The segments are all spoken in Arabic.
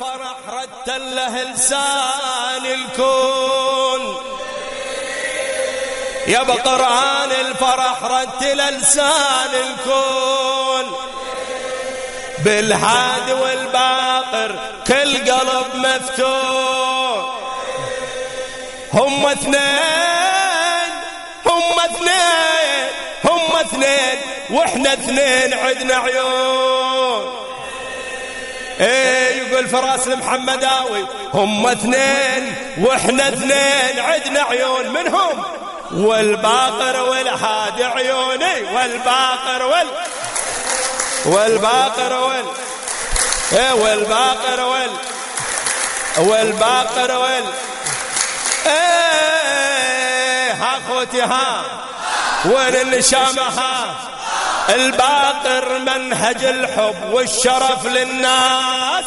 الفرح رتله لسان الكون يا بقرآن الفرح رتل لسان الكون بالهاد والباقر كل قلب مفتون هم اثنين هم اثنين هم اثنين وإحنا اثنين عدنا عيون. إيه. يقول فراس المحمداوي هم اثنين وإحنا اثنين عدنا عيون منهم. والباقر والهادي عيوني والباقر وال والباقر وال إيه والباقر وال والباقر وال إيه ها أخوتي ها. وين النشامة ها الباقر منهج الحب والشرف للناس.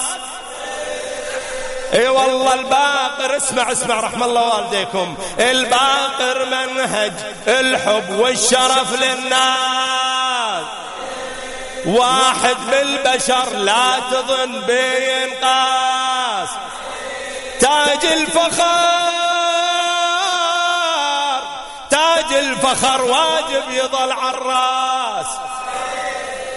اي والله الباقر اسمع اسمع رحم الله والديكم. الباقر منهج الحب والشرف للناس. واحد بالبشر لا تظن بينقاس. تاج الفخر تاج الفخر واجب يضل عالراس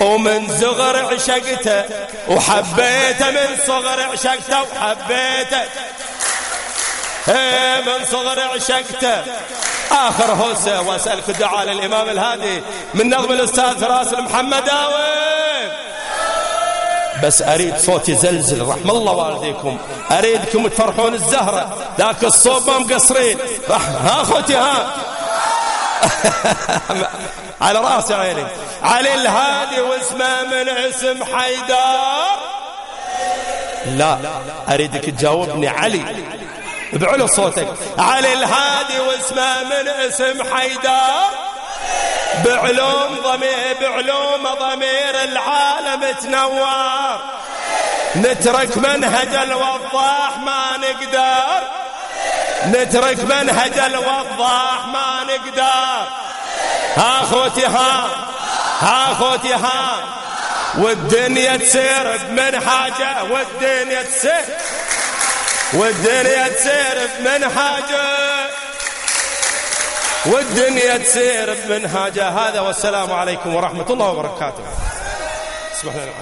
ومن صغر عشقته وحبيته من صغر عشقته وحبيته. إيه، من صغر عشقته. آخر هوسة وأسألك الدعاء للإمام الهادي من نظم الأستاذ راسل محمداوي بس أريد صوتي زلزل رحم الله والديكم. أريدكم تفرحون الزهرة ذاك الصوب ما مقصرين. ها أخوتي ها. على راسي عيني. علي الهادي واسمه من اسم حيدر. لا أريدك تجاوبني. علي بعلو صوتك. علي الهادي واسمه من اسم حيدر. بعلوم ضمير بعلوم ضمير العالم تنور. نترك منهج الوضاح ما نقدر. نترك منهج الوضاح ما نقدر. ها أخوتي ها. ها أخوتي ها. والدنيا تسير بمن حاجة والدنيا تسير. والدنيا تسير بمن حاجة. والدنيا تسير بمنهاجه هذا والسلام عليكم ورحمة الله وبركاته. اسمح لنا